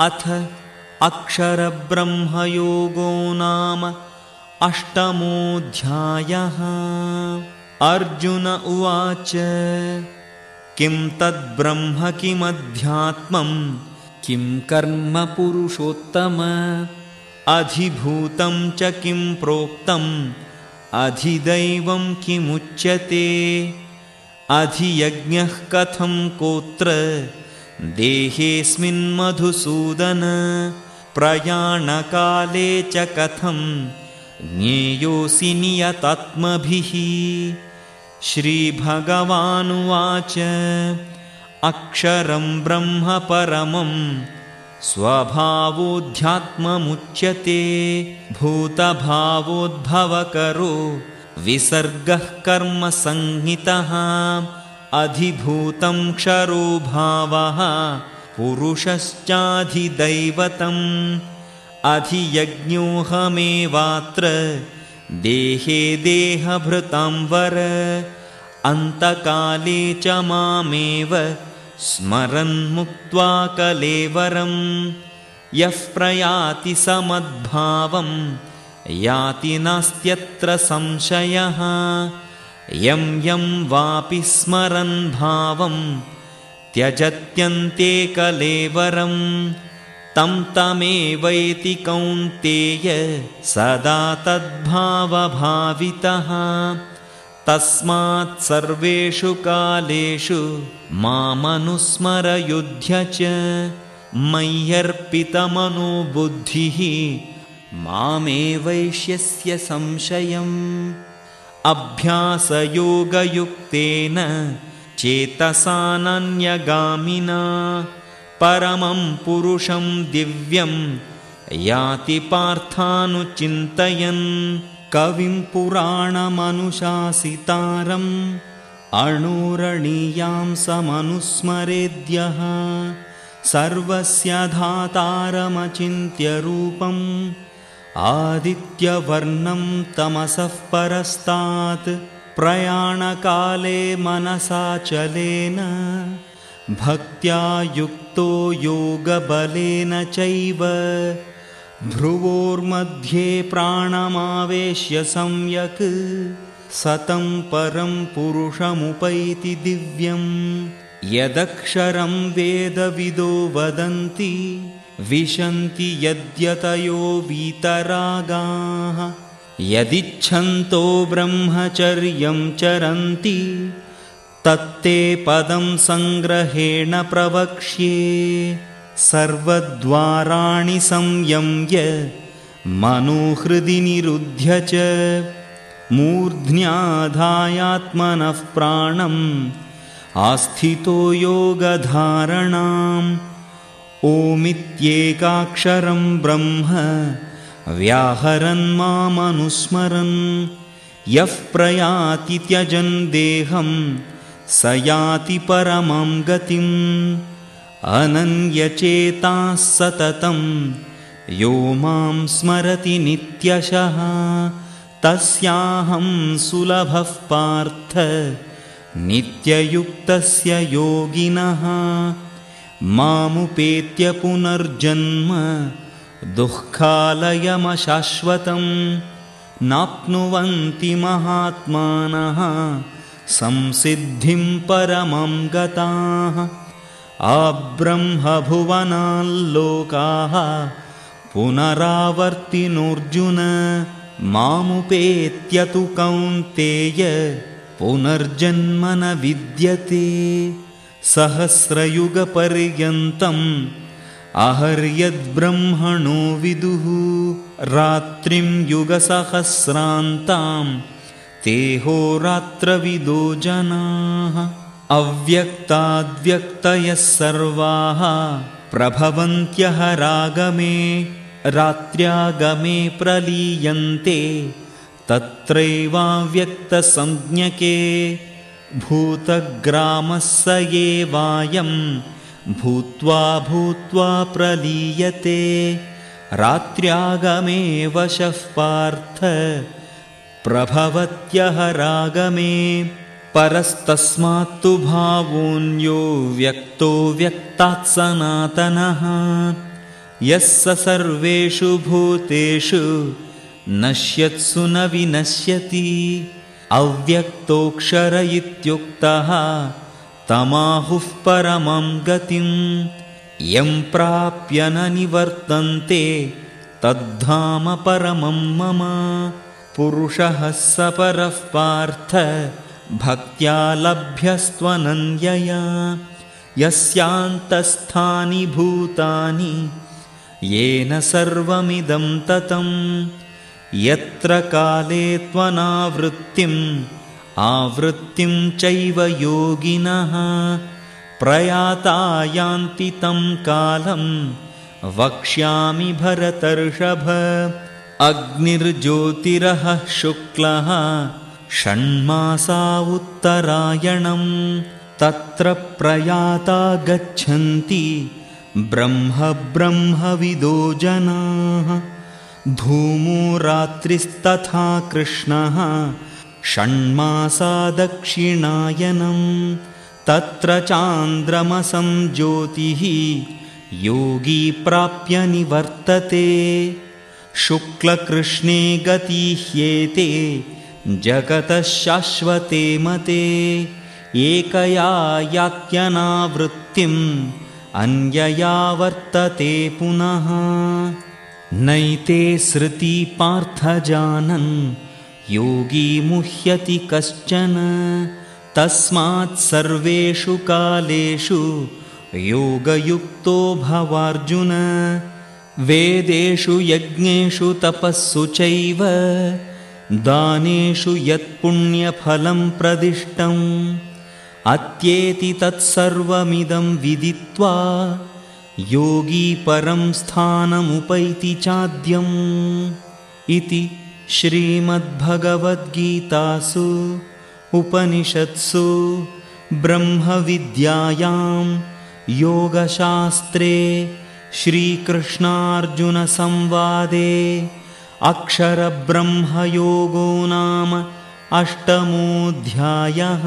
अथ अक्षरब्रह्मयोगो नाम अष्टमोऽध्यायः। अर्जुन उवाच किं तद्ब्रह्म किमध्यात्मम् किं कर्म पुरुषोत्तम अधिभूतं च किं प्रोक्तम् अधिदैवं किमुच्यते अधियज्ञः कथं कोत्र देहेऽस्मिन्मधुसूदन प्रयाणकाले च कथं ज्ञेयोऽसि नियतात्मभिः। श्रीभगवानुवाच अक्षरं ब्रह्म परमं स्वभावोऽध्यात्ममुच्यते भूतभावोद्भवकरो विसर्गः कर्मसंहितः अधिभूतं क्षरो भावः पुरुषश्चाधिदैवतम्। अधियज्ञोऽहमेवात्र देहे देहभृतां वर। अन्तकाले च मामेव स्मरन्मुक्त्वा कलेवरं यः प्रयाति समद्भावं याति नास्त्यत्र संशयः यं यं वापि स्मरन् भावं त्यजत्यन्ते कलेवरं तं तमेवैति कौन्तेय सदा तद्भावभावितः। तस्मात् सर्वेषु कालेषु मामनुस्मरयुध्य च मय्यर्पितमनुबुद्धिः मामेवैष्यस्य संशयम् अभ्यासयोगयुक्तेन चेतसानन्यगामिना परमं पुरुषं दिव्यं याति पार्थानुचिन्तयन् कविं पुराणमनुशासितारम् अणुरणीयां समनुस्मरेद्यः सर्वस्य धातारमचिन्त्यरूपम् आदित्यवर्णं तमसः परस्तात् प्रयाणकाले मनसाचलेन भक्त्या युक्तो योगबलेन चैव। भ्रुवोर्मध्ये प्राणमावेश्य सम्यक् सतं परं पुरुषमुपैति दिव्यम्। यदक्षरं वेदविदो वदन्ति विशन्ति यद्यतयो वीतरागाः। यदिच्छन्तो ब्रह्मचर्यं चरन्ति तत्ते पदं सङ्ग्रहेण प्रवक्ष्ये। सर्वद्वाराणि संयम्य मनोहृदि निरुध्य च मूर्ध्न्याधायात्मनः प्राणम् आस्थितो योगधारणाम् ओमित्येकाक्षरं ब्रह्म व्याहरन् मामनुस्मरन्। यः प्रयाति त्यजन् देहं स याति परमं गतिम् अनन्यचेताः सततं यो मां स्मरति नित्यशः। तस्याहं सुलभः पार्थ नित्ययुक्तस्य योगिनः मामुपेत्य पुनर्जन्म दुःखालयमशाश्वतं नाप्नुवन्ति महात्मानः संसिद्धिं परमं गताः। आब्रह्मभुवनाल्लोकाः पुनरावर्तिनोऽर्जुन मामुपेत्य तु कौन्तेय पुनर्जन्म न विद्यते सहस्रयुगपर्यन्तम् अहर्यद्ब्रह्मणो विदुः रात्रिं युगसहस्रान्तां तेहोरात्रविदो जनाः। अव्यक्ताद्व्यक्तयः सर्वाः प्रभवन्त्यः रागमे रात्र्यागमे प्रलीयन्ते तत्रैवाव्यक्तसंज्ञके भूतग्रामः स एवायं भूत्वा भूत्वा प्रलीयते। रात्र्यागमे वशः पार्थ प्रभवत्यः रागमे। परस्तस्मात्तु भावोऽन्यो व्यक्तो व्यक्तात् सनातनः। यः स सर्वेषु भूतेषु नश्यत्सु न विनश्यति अव्यक्तोऽक्षर इत्युक्तः तमाहुः परमं गतिम् यं प्राप्य न निवर्तन्ते तद्धाम परमं मम पुरुषः स परः पार्थ भक्त्या लभ्यस्त्वनन्यया यस्यान्तस्थानि भूतानि येन सर्वमिदं ततं यत्र काले त्वनावृत्तिम् आवृत्तिं चैव योगिनः। प्रयाता यान्ति तं कालं वक्ष्यामि भरतर्षभ। अग्निर्ज्योतिरः शुक्लः षण्मासा उत्तरायणं तत्र प्रयाता गच्छन्ति ब्रह्म ब्रह्मविदो जनाः धूमो रात्रिस्तथा कृष्णः षण्मासा दक्षिणायनं तत्र चान्द्रमसं ज्योतिः योगी प्राप्य निवर्तते। शुक्लकृष्णे गतिह्येते जगतः शाश्वते मते। एकया यात्यनावृत्तिम् अन्यया वर्तते पुनः नैते श्रुति पार्थजानन् योगी मुह्यति कश्चन। तस्मात् सर्वेषु कालेषु योगयुक्तो भवार्जुन। वेदेषु यज्ञेषु तपःसु चैव दानेषु यत्पुण्यफलं प्रदिष्टम्। अत्येति तत्सर्वमिदं विदित्वा योगी परं स्थानमुपैति चाद्यम् इति श्रीमद्भगवद्गीतासु उपनिषत्सु ब्रह्मविद्यायां योगशास्त्रे श्रीकृष्णार्जुनसंवादे अक्षरब्रह्मयोगो नाम अष्टमोऽध्यायः